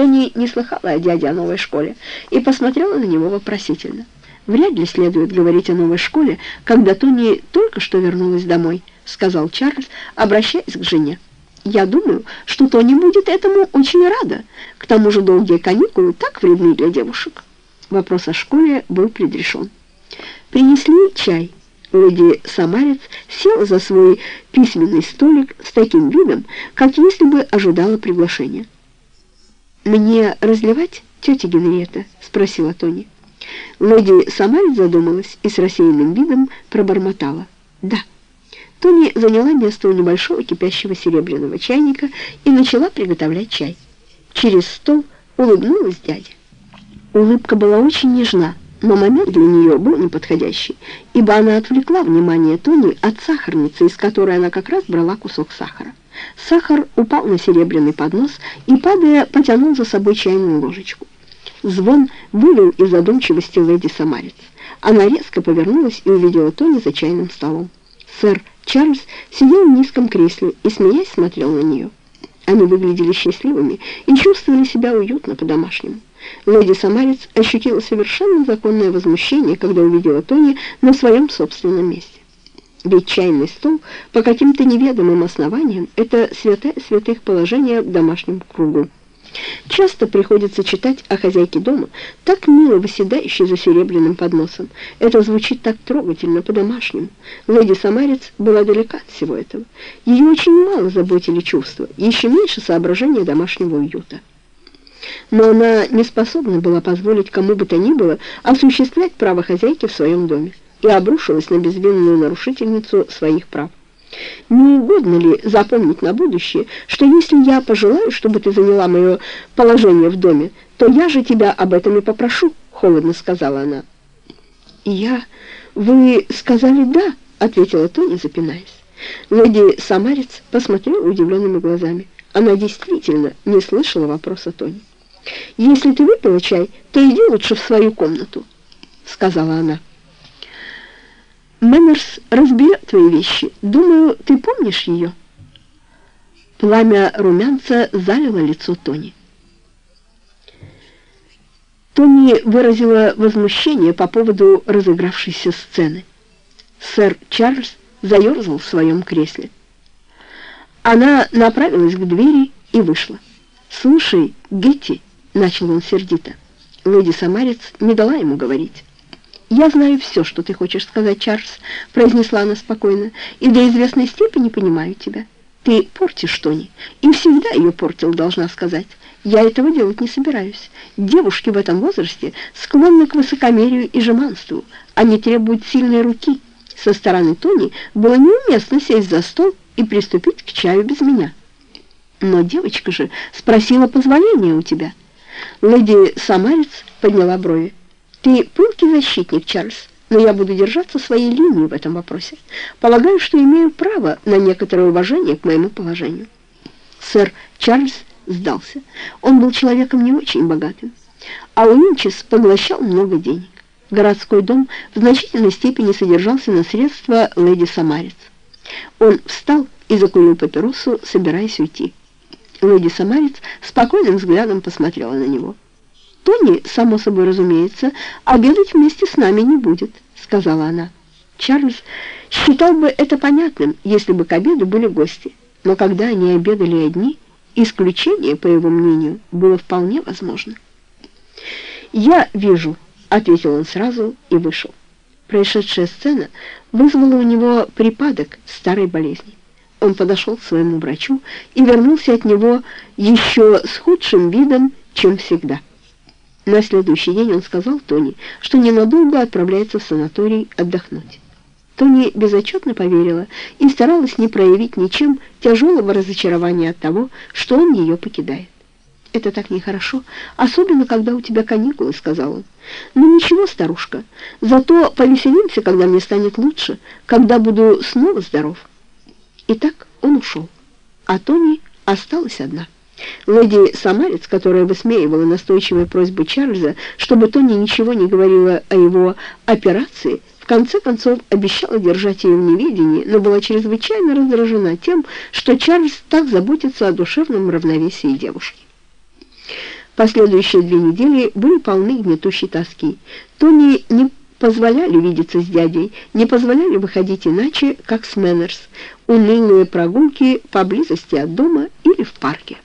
Тони не слыхала о дяде о новой школе и посмотрела на него вопросительно. «Вряд ли следует говорить о новой школе, когда Тони только что вернулась домой», — сказал Чарльз, обращаясь к жене. «Я думаю, что Тони будет этому очень рада. К тому же долгие каникулы так вредны для девушек». Вопрос о школе был предрешен. Принесли чай. Леди Самарец села за свой письменный столик с таким видом, как если бы ожидала приглашения. «Мне разливать, тетя Генриетта?» — спросила Тони. Леди Самарец задумалась и с рассеянным видом пробормотала. «Да». Тони заняла место у небольшого кипящего серебряного чайника и начала приготовлять чай. Через стол улыбнулась дядя. Улыбка была очень нежна, но момент для нее был неподходящий, ибо она отвлекла внимание Тони от сахарницы, из которой она как раз брала кусок сахара. Сахар упал на серебряный поднос и, падая, потянул за собой чайную ложечку. Звон вывел из задумчивости леди Самарец. Она резко повернулась и увидела Тони за чайным столом. Сэр Чарльз сидел в низком кресле и, смеясь, смотрел на нее. Они выглядели счастливыми и чувствовали себя уютно по-домашнему. Леди Самарец ощутила совершенно законное возмущение, когда увидела Тони на своем собственном месте. Ведь чайный стол по каким-то неведомым основаниям — это святая святых положения в домашнем кругу. Часто приходится читать о хозяйке дома, так мило выседающей за серебряным подносом. Это звучит так трогательно, по-домашнему. Леди Самарец была далека от всего этого. Ее очень мало заботили чувства, еще меньше соображения домашнего уюта. Но она не способна была позволить кому бы то ни было осуществлять право хозяйки в своем доме и обрушилась на безвинную нарушительницу своих прав. Не угодно ли запомнить на будущее, что если я пожелаю, чтобы ты заняла мое положение в доме, то я же тебя об этом и попрошу, — холодно сказала она. «Я... Вы сказали «да», — ответила Тони, запинаясь. Леди Самарец посмотрела удивленными глазами. Она действительно не слышала вопроса Тони. «Если ты выпила чай, то иди лучше в свою комнату», — сказала она. Мэннерс разберет твои вещи. Думаю, ты помнишь ее?» Пламя румянца залило лицо Тони. Тони выразила возмущение по поводу разыгравшейся сцены. Сэр Чарльз заерзал в своем кресле. Она направилась к двери и вышла. «Слушай, Гетти», — начал он сердито. Леди Самарец не дала ему говорить. «Я знаю все, что ты хочешь сказать, Чарльз», — произнесла она спокойно, «и до известной степени понимаю тебя. Ты портишь Тони, и всегда ее портил, должна сказать. Я этого делать не собираюсь. Девушки в этом возрасте склонны к высокомерию и жеманству. Они требуют сильной руки. Со стороны Тони было неуместно сесть за стол и приступить к чаю без меня. Но девочка же спросила позволения у тебя». Леди Самарец подняла брови. Ты пылкий защитник, Чарльз, но я буду держаться своей линии в этом вопросе. Полагаю, что имею право на некоторое уважение к моему положению. Сэр Чарльз сдался. Он был человеком не очень богатым. А Уинчес поглощал много денег. Городской дом в значительной степени содержался на средства леди Самарец. Он встал и закурил папиросу, собираясь уйти. Леди Самарец спокойным взглядом посмотрела на него. «Тони, само собой разумеется, обедать вместе с нами не будет», — сказала она. Чарльз считал бы это понятным, если бы к обеду были гости. Но когда они обедали одни, исключение, по его мнению, было вполне возможно. «Я вижу», — ответил он сразу и вышел. Происшедшая сцена вызвала у него припадок старой болезни. Он подошел к своему врачу и вернулся от него еще с худшим видом, чем всегда. На следующий день он сказал Тони, что ненадолго отправляется в санаторий отдохнуть. Тони безотчетно поверила и старалась не проявить ничем тяжелого разочарования от того, что он ее покидает. «Это так нехорошо, особенно когда у тебя каникулы», — сказал он. «Ну ничего, старушка, зато повеселимся, когда мне станет лучше, когда буду снова здоров». И так он ушел, а Тони осталась одна. Леди Самарец, которая высмеивала настойчивые просьбы Чарльза, чтобы Тони ничего не говорила о его операции, в конце концов обещала держать ее в неведении, но была чрезвычайно раздражена тем, что Чарльз так заботится о душевном равновесии девушки. Последующие две недели были полны гнетущей тоски. Тони не позволяли видеться с дядей, не позволяли выходить иначе, как с Мэннерс, унылые прогулки поблизости от дома или в парке.